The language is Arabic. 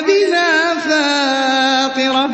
بِهَا فَاقِرَةٌ.